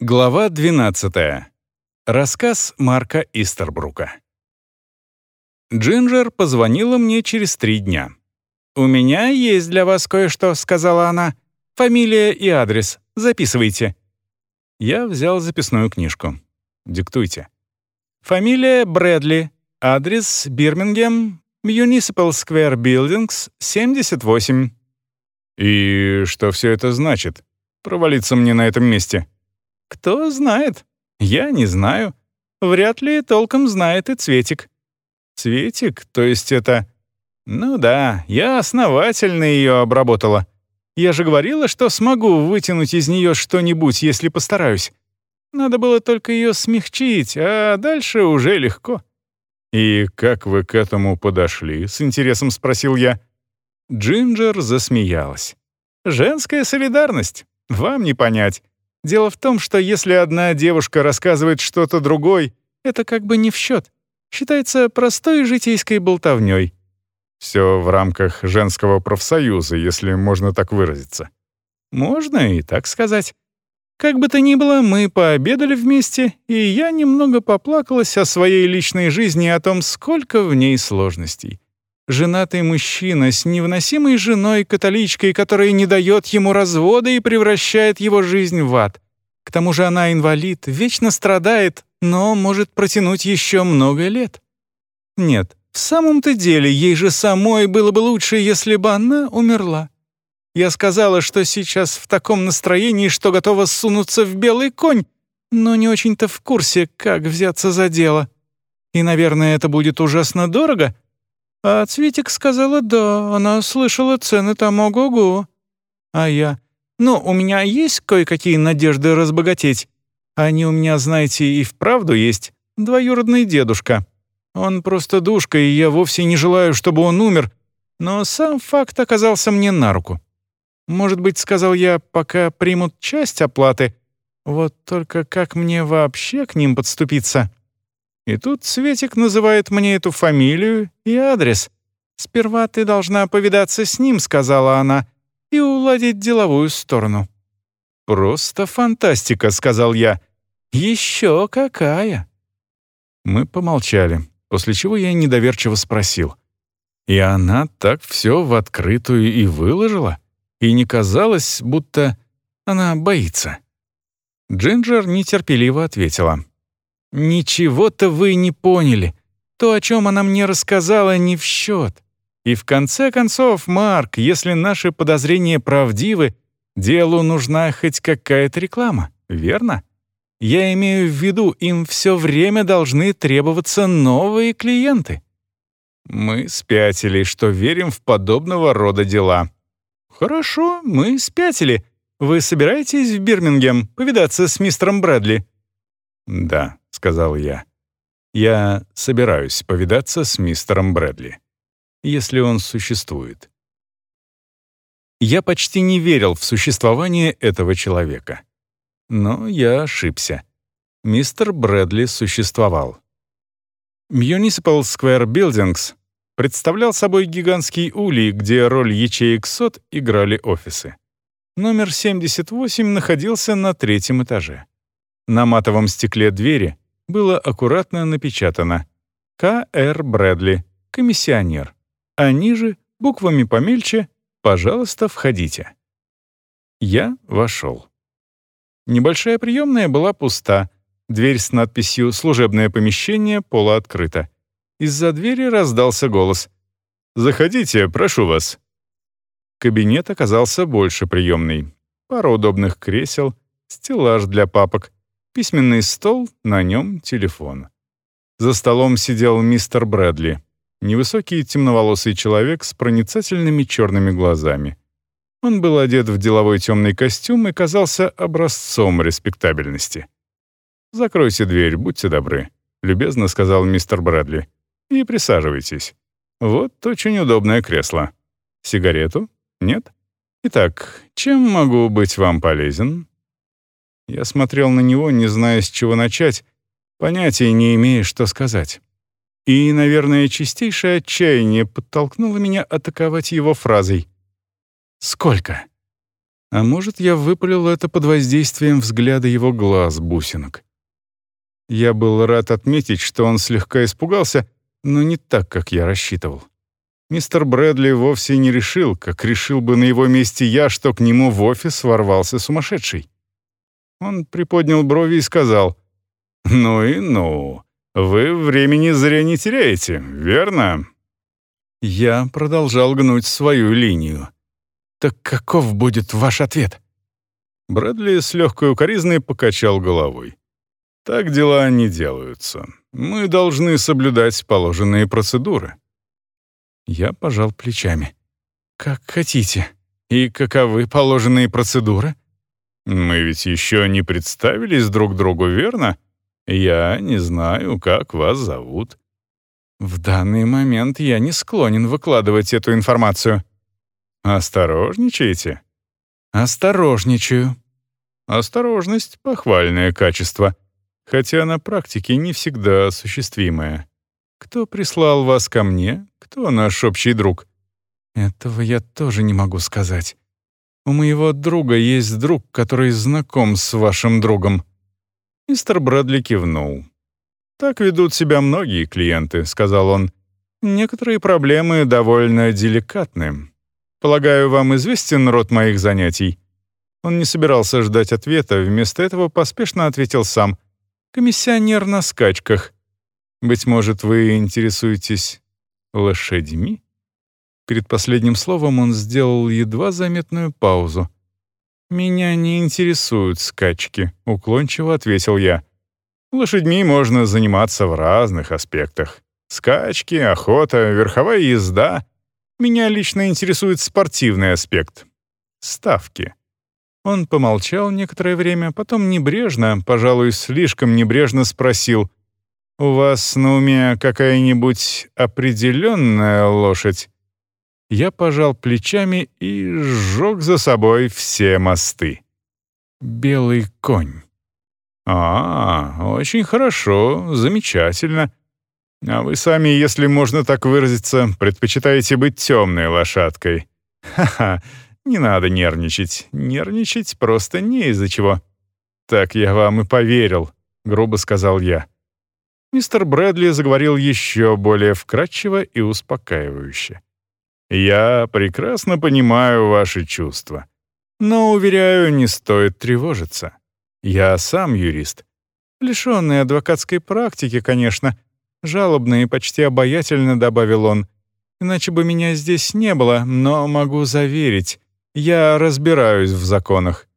Глава 12. Рассказ Марка Истербрука. Джинджер позвонила мне через три дня. «У меня есть для вас кое-что», — сказала она. «Фамилия и адрес. Записывайте». Я взял записную книжку. «Диктуйте». «Фамилия Брэдли. Адрес Бирмингем. Municipal Square Buildings, 78». «И что все это значит? Провалиться мне на этом месте?» Кто знает? Я не знаю. Вряд ли толком знает и Цветик. Цветик? То есть это... Ну да, я основательно ее обработала. Я же говорила, что смогу вытянуть из нее что-нибудь, если постараюсь. Надо было только ее смягчить, а дальше уже легко. «И как вы к этому подошли?» — с интересом спросил я. Джинджер засмеялась. «Женская солидарность. Вам не понять. Дело в том, что если одна девушка рассказывает что-то другой, это как бы не в счет. Считается простой житейской болтовней. Все в рамках женского профсоюза, если можно так выразиться. Можно и так сказать. Как бы то ни было, мы пообедали вместе, и я немного поплакалась о своей личной жизни и о том, сколько в ней сложностей. Женатый мужчина с невыносимой женой-католичкой, которая не дает ему развода и превращает его жизнь в ад. К тому же она инвалид, вечно страдает, но может протянуть еще много лет. Нет, в самом-то деле ей же самой было бы лучше, если бы она умерла. Я сказала, что сейчас в таком настроении, что готова сунуться в белый конь, но не очень-то в курсе, как взяться за дело. И, наверное, это будет ужасно дорого — а Цветик сказала «да», она слышала цены там ого-го. А я «ну, у меня есть кое-какие надежды разбогатеть. Они у меня, знаете, и вправду есть. Двоюродный дедушка. Он просто душка, и я вовсе не желаю, чтобы он умер. Но сам факт оказался мне на руку. Может быть, сказал я, пока примут часть оплаты. Вот только как мне вообще к ним подступиться?» И тут Светик называет мне эту фамилию и адрес. «Сперва ты должна повидаться с ним», — сказала она, «и уладить деловую сторону». «Просто фантастика», — сказал я. «Еще какая!» Мы помолчали, после чего я недоверчиво спросил. И она так все в открытую и выложила? И не казалось, будто она боится? Джинджер нетерпеливо ответила. «Ничего-то вы не поняли. То, о чем она мне рассказала, не в счет. И в конце концов, Марк, если наши подозрения правдивы, делу нужна хоть какая-то реклама, верно? Я имею в виду, им все время должны требоваться новые клиенты». Мы спятили, что верим в подобного рода дела. «Хорошо, мы спятили. Вы собираетесь в Бирмингем повидаться с мистером Брэдли?» «Да», — сказал я. «Я собираюсь повидаться с мистером Брэдли, если он существует». Я почти не верил в существование этого человека. Но я ошибся. Мистер Брэдли существовал. Municipal Square Buildings представлял собой гигантский улей, где роль ячеек сот играли офисы. Номер 78 находился на третьем этаже. На матовом стекле двери было аккуратно напечатано «К.Р. Брэдли, комиссионер», а ниже, буквами помельче, «Пожалуйста, входите». Я вошел. Небольшая приемная была пуста, дверь с надписью «Служебное помещение» полуоткрыта. Из-за двери раздался голос. «Заходите, прошу вас». Кабинет оказался больше приемной. Пара удобных кресел, стеллаж для папок — Письменный стол, на нем телефон. За столом сидел мистер Брэдли, невысокий темноволосый человек с проницательными черными глазами. Он был одет в деловой темный костюм и казался образцом респектабельности. «Закройте дверь, будьте добры», — любезно сказал мистер Брэдли. «И присаживайтесь. Вот очень удобное кресло. Сигарету? Нет? Итак, чем могу быть вам полезен?» Я смотрел на него, не зная, с чего начать, понятия не имея, что сказать. И, наверное, чистейшее отчаяние подтолкнуло меня атаковать его фразой. «Сколько?» А может, я выпалил это под воздействием взгляда его глаз бусинок. Я был рад отметить, что он слегка испугался, но не так, как я рассчитывал. Мистер Брэдли вовсе не решил, как решил бы на его месте я, что к нему в офис ворвался сумасшедший. Он приподнял брови и сказал, «Ну и ну, вы времени зря не теряете, верно?» Я продолжал гнуть свою линию. «Так каков будет ваш ответ?» Брэдли с легкой укоризной покачал головой. «Так дела не делаются. Мы должны соблюдать положенные процедуры». Я пожал плечами. «Как хотите. И каковы положенные процедуры?» «Мы ведь еще не представились друг другу, верно? Я не знаю, как вас зовут». В данный момент я не склонен выкладывать эту информацию. Осторожничаете? Осторожничаю. Осторожность — похвальное качество, хотя на практике не всегда осуществимое. Кто прислал вас ко мне? Кто наш общий друг? Этого я тоже не могу сказать. У моего друга есть друг, который знаком с вашим другом. Мистер Брэдли кивнул. «Так ведут себя многие клиенты», — сказал он. «Некоторые проблемы довольно деликатны. Полагаю, вам известен род моих занятий?» Он не собирался ждать ответа, вместо этого поспешно ответил сам. «Комиссионер на скачках. Быть может, вы интересуетесь лошадьми?» Перед последним словом он сделал едва заметную паузу. «Меня не интересуют скачки», — уклончиво ответил я. Лошадьми можно заниматься в разных аспектах. Скачки, охота, верховая езда. Меня лично интересует спортивный аспект. Ставки. Он помолчал некоторое время, потом небрежно, пожалуй, слишком небрежно спросил, «У вас на уме какая-нибудь определенная лошадь?» Я пожал плечами и сжег за собой все мосты. «Белый конь». «А, очень хорошо, замечательно. А вы сами, если можно так выразиться, предпочитаете быть темной лошадкой. Ха-ха, не надо нервничать. Нервничать просто не из-за чего». «Так я вам и поверил», — грубо сказал я. Мистер Брэдли заговорил еще более вкратчиво и успокаивающе. «Я прекрасно понимаю ваши чувства. Но, уверяю, не стоит тревожиться. Я сам юрист. Лишенный адвокатской практики, конечно. Жалобно и почти обаятельно добавил он. Иначе бы меня здесь не было, но могу заверить, я разбираюсь в законах.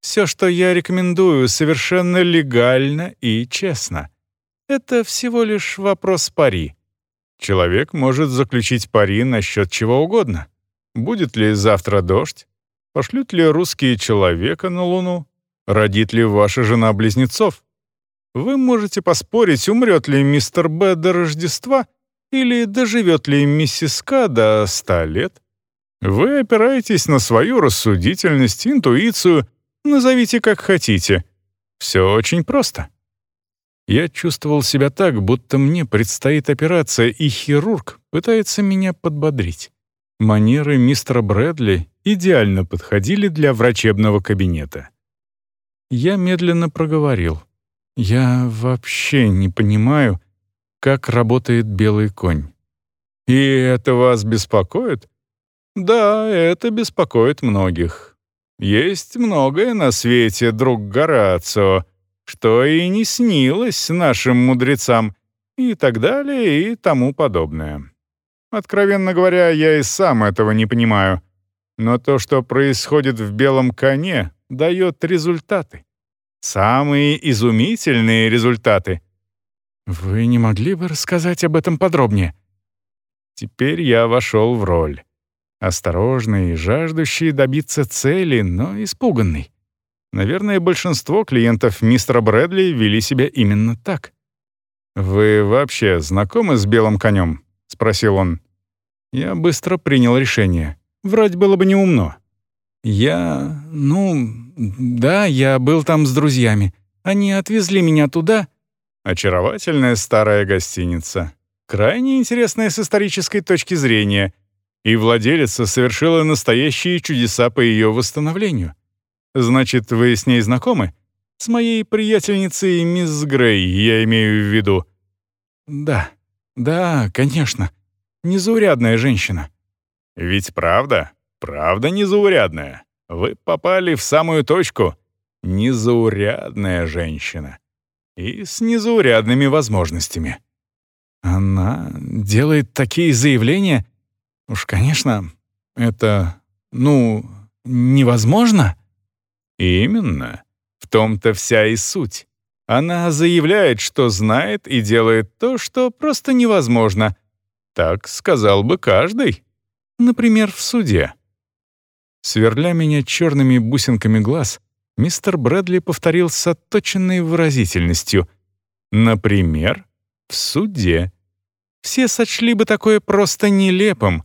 Все, что я рекомендую, совершенно легально и честно. Это всего лишь вопрос пари. Человек может заключить пари насчет чего угодно. Будет ли завтра дождь? Пошлют ли русские человека на Луну? Родит ли ваша жена близнецов? Вы можете поспорить, умрет ли мистер Б до Рождества или доживет ли миссис К до ста лет. Вы опираетесь на свою рассудительность, интуицию, назовите как хотите. Все очень просто. Я чувствовал себя так, будто мне предстоит операция, и хирург пытается меня подбодрить. Манеры мистера Брэдли идеально подходили для врачебного кабинета. Я медленно проговорил. «Я вообще не понимаю, как работает белый конь». «И это вас беспокоит?» «Да, это беспокоит многих. Есть многое на свете, друг Горацио, что и не снилось нашим мудрецам, и так далее, и тому подобное. Откровенно говоря, я и сам этого не понимаю. Но то, что происходит в белом коне, дает результаты. Самые изумительные результаты. Вы не могли бы рассказать об этом подробнее? Теперь я вошел в роль. Осторожный, жаждущий добиться цели, но испуганный. Наверное, большинство клиентов мистера Брэдли вели себя именно так. «Вы вообще знакомы с белым конем?» — спросил он. Я быстро принял решение. Врать было бы неумно. «Я... ну... да, я был там с друзьями. Они отвезли меня туда». Очаровательная старая гостиница. Крайне интересная с исторической точки зрения. и владелица совершила настоящие чудеса по ее восстановлению. Значит, вы с ней знакомы? С моей приятельницей мисс Грей, я имею в виду. Да, да, конечно. Незаурядная женщина. Ведь правда? Правда незаурядная. Вы попали в самую точку. Незаурядная женщина. И с незаурядными возможностями. Она делает такие заявления? Уж, конечно, это, ну, невозможно. Именно. В том-то вся и суть. Она заявляет, что знает и делает то, что просто невозможно. Так сказал бы каждый. Например, в суде. Сверля меня черными бусинками глаз, мистер Брэдли повторил с отточенной выразительностью. Например, в суде. Все сочли бы такое просто нелепым.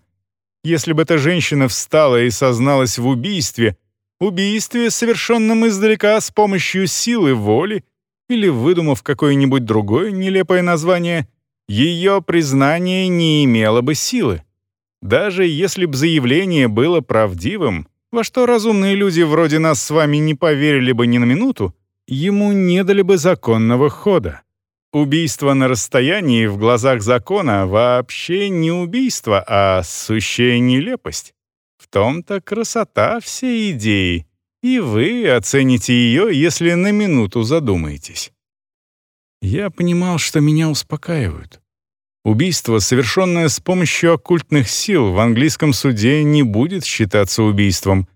Если бы эта женщина встала и созналась в убийстве, убийстве, совершенном издалека с помощью силы воли, или выдумав какое-нибудь другое нелепое название, ее признание не имело бы силы. Даже если б заявление было правдивым, во что разумные люди вроде нас с вами не поверили бы ни на минуту, ему не дали бы законного хода. Убийство на расстоянии в глазах закона вообще не убийство, а сущая нелепость. Том-то красота всей идеи, и вы оцените ее, если на минуту задумаетесь. Я понимал, что меня успокаивают. Убийство, совершенное с помощью оккультных сил, в английском суде не будет считаться убийством,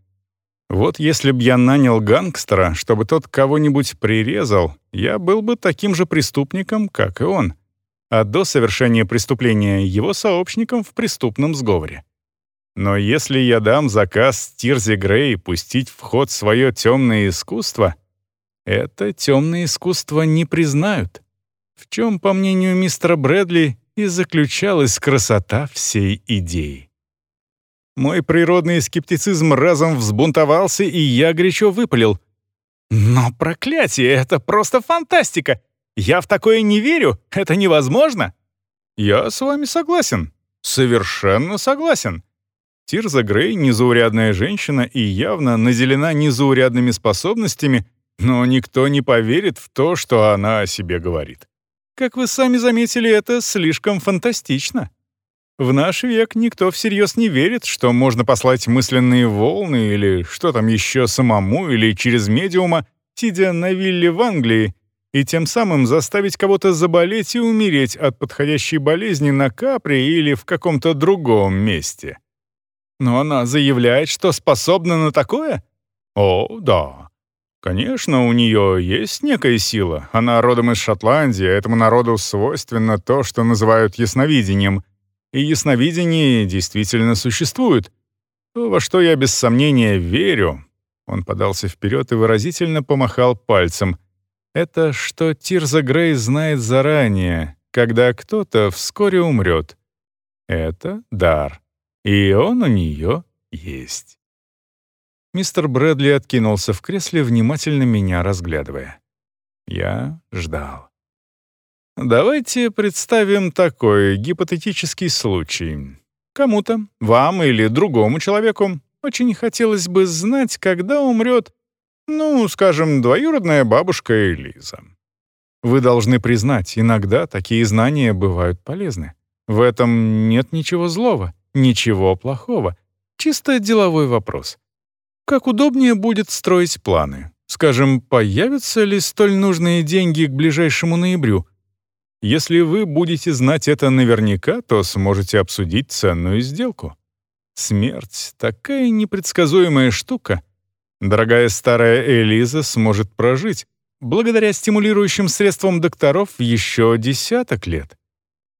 вот если б я нанял гангстера, чтобы тот кого-нибудь прирезал, я был бы таким же преступником, как и он. А до совершения преступления его сообщником в преступном сговоре. Но если я дам заказ Тирзе Грей пустить в ход свое темное искусство, это темное искусство не признают. В чем, по мнению мистера Брэдли, и заключалась красота всей идеи. Мой природный скептицизм разом взбунтовался, и я горячо выпалил. «Но проклятие, это просто фантастика! Я в такое не верю, это невозможно!» «Я с вами согласен, совершенно согласен!» Тирза Грей — незаурядная женщина и явно наделена незаурядными способностями, но никто не поверит в то, что она о себе говорит. Как вы сами заметили, это слишком фантастично. В наш век никто всерьез не верит, что можно послать мысленные волны или что там еще самому или через медиума, сидя на вилле в Англии, и тем самым заставить кого-то заболеть и умереть от подходящей болезни на Капри или в каком-то другом месте. Но она заявляет, что способна на такое? О, да. Конечно, у нее есть некая сила. Она родом из Шотландии, этому народу свойственно то, что называют ясновидением — и ясновидение действительно существует. То, во что я без сомнения верю, он подался вперед и выразительно помахал пальцем. Это что Тирза Грей знает заранее, когда кто-то вскоре умрет. Это дар, и он у нее есть. Мистер Брэдли откинулся в кресле, внимательно меня разглядывая. Я ждал. Давайте представим такой гипотетический случай. Кому-то, вам или другому человеку, очень хотелось бы знать, когда умрет, ну, скажем, двоюродная бабушка Элиза. Вы должны признать, иногда такие знания бывают полезны. В этом нет ничего злого, ничего плохого. Чисто деловой вопрос. Как удобнее будет строить планы? Скажем, появятся ли столь нужные деньги к ближайшему ноябрю — если вы будете знать это наверняка, то сможете обсудить ценную сделку. Смерть — такая непредсказуемая штука. Дорогая старая Элиза сможет прожить, благодаря стимулирующим средствам докторов, еще десяток лет.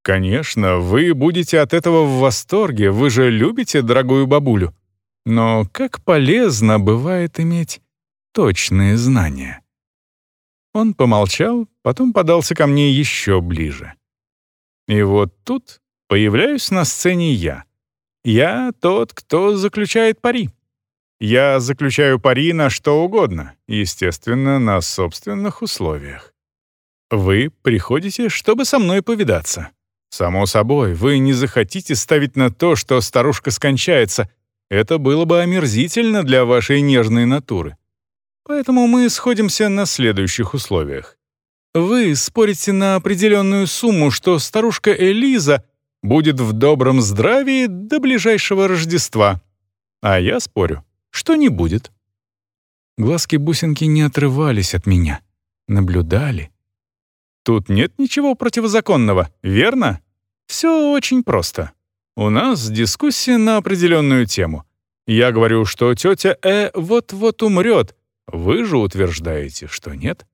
Конечно, вы будете от этого в восторге, вы же любите дорогую бабулю. Но как полезно бывает иметь точные знания. Он помолчал, потом подался ко мне еще ближе. И вот тут появляюсь на сцене я. Я тот, кто заключает пари. Я заключаю пари на что угодно, естественно, на собственных условиях. Вы приходите, чтобы со мной повидаться. Само собой, вы не захотите ставить на то, что старушка скончается. Это было бы омерзительно для вашей нежной натуры. Поэтому мы сходимся на следующих условиях. Вы спорите на определенную сумму, что старушка Элиза будет в добром здравии до ближайшего Рождества. А я спорю, что не будет. Глазки-бусинки не отрывались от меня, наблюдали. Тут нет ничего противозаконного, верно? Все очень просто. У нас дискуссия на определенную тему. Я говорю, что тетя Э вот-вот умрет. Вы же утверждаете, что нет.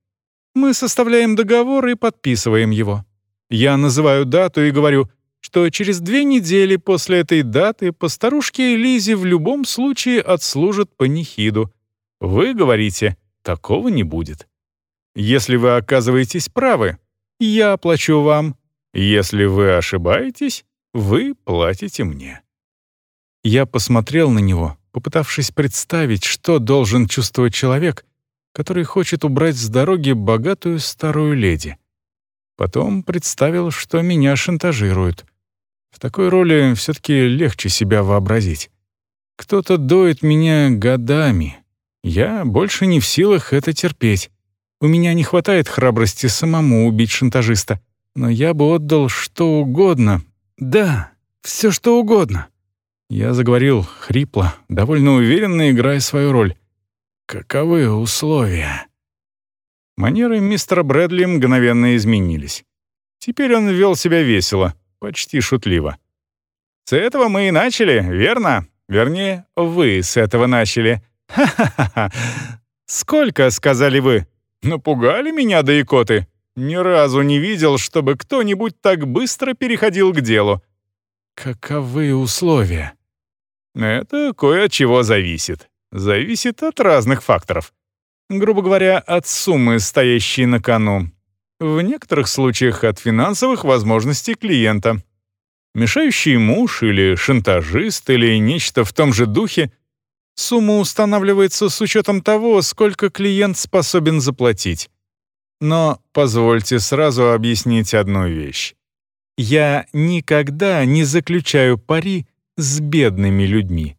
Мы составляем договор и подписываем его. Я называю дату и говорю, что через две недели после этой даты по старушке Лизе в любом случае отслужат панихиду. Вы говорите, такого не будет. Если вы оказываетесь правы, я оплачу вам. Если вы ошибаетесь, вы платите мне. Я посмотрел на него, попытавшись представить, что должен чувствовать человек, который хочет убрать с дороги богатую старую леди. Потом представил, что меня шантажируют. В такой роли все-таки легче себя вообразить. Кто-то доит меня годами. Я больше не в силах это терпеть. У меня не хватает храбрости самому убить шантажиста. Но я бы отдал что угодно. Да, все что угодно. Я заговорил хрипло, довольно уверенно играя свою роль. Каковы условия? Манеры мистера Брэдли мгновенно изменились. Теперь он вел себя весело, почти шутливо. «С этого мы и начали, верно? Вернее, вы с этого начали. Ха-ха-ха! Сколько, сказали вы? Напугали меня до икоты. Ни разу не видел, чтобы кто-нибудь так быстро переходил к делу. Каковы условия? Это кое от чего зависит зависит от разных факторов. Грубо говоря, от суммы, стоящей на кону. В некоторых случаях от финансовых возможностей клиента. Мешающий муж или шантажист или нечто в том же духе Сумма устанавливается с учетом того, сколько клиент способен заплатить. Но позвольте сразу объяснить одну вещь. Я никогда не заключаю пари с бедными людьми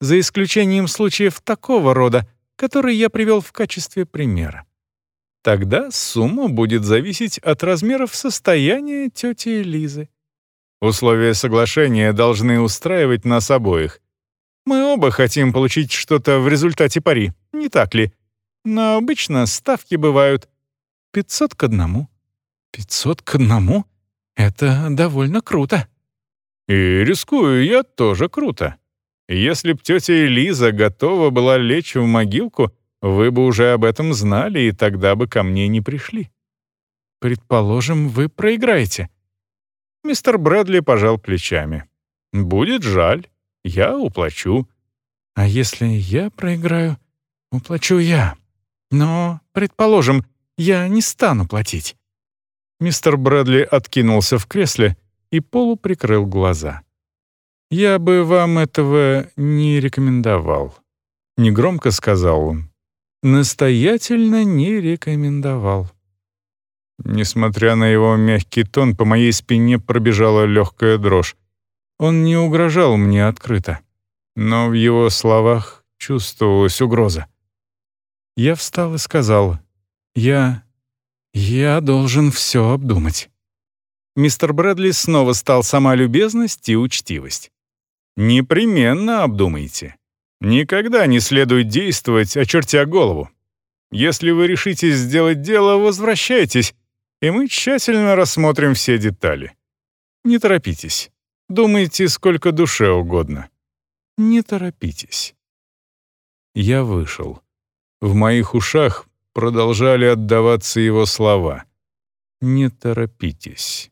за исключением случаев такого рода, которые я привел в качестве примера. Тогда сумма будет зависеть от размеров состояния тети Лизы. Условия соглашения должны устраивать нас обоих. Мы оба хотим получить что-то в результате пари, не так ли? Но обычно ставки бывают 500 к одному. 500 к одному? Это довольно круто. И рискую я тоже круто. Если б тетя Элиза готова была лечь в могилку, вы бы уже об этом знали, и тогда бы ко мне не пришли. Предположим, вы проиграете. Мистер Брэдли пожал плечами. Будет жаль, я уплачу. А если я проиграю, уплачу я. Но, предположим, я не стану платить. Мистер Брэдли откинулся в кресле и полуприкрыл глаза. «Я бы вам этого не рекомендовал», — негромко сказал он. «Настоятельно не рекомендовал». Несмотря на его мягкий тон, по моей спине пробежала легкая дрожь. Он не угрожал мне открыто, но в его словах чувствовалась угроза. Я встал и сказал, «Я... я должен все обдумать». Мистер Брэдли снова стал сама любезность и учтивость. Непременно обдумайте. Никогда не следует действовать, очертя голову. Если вы решите сделать дело, возвращайтесь, и мы тщательно рассмотрим все детали. Не торопитесь. Думайте, сколько душе угодно. Не торопитесь. Я вышел. В моих ушах продолжали отдаваться его слова. «Не торопитесь».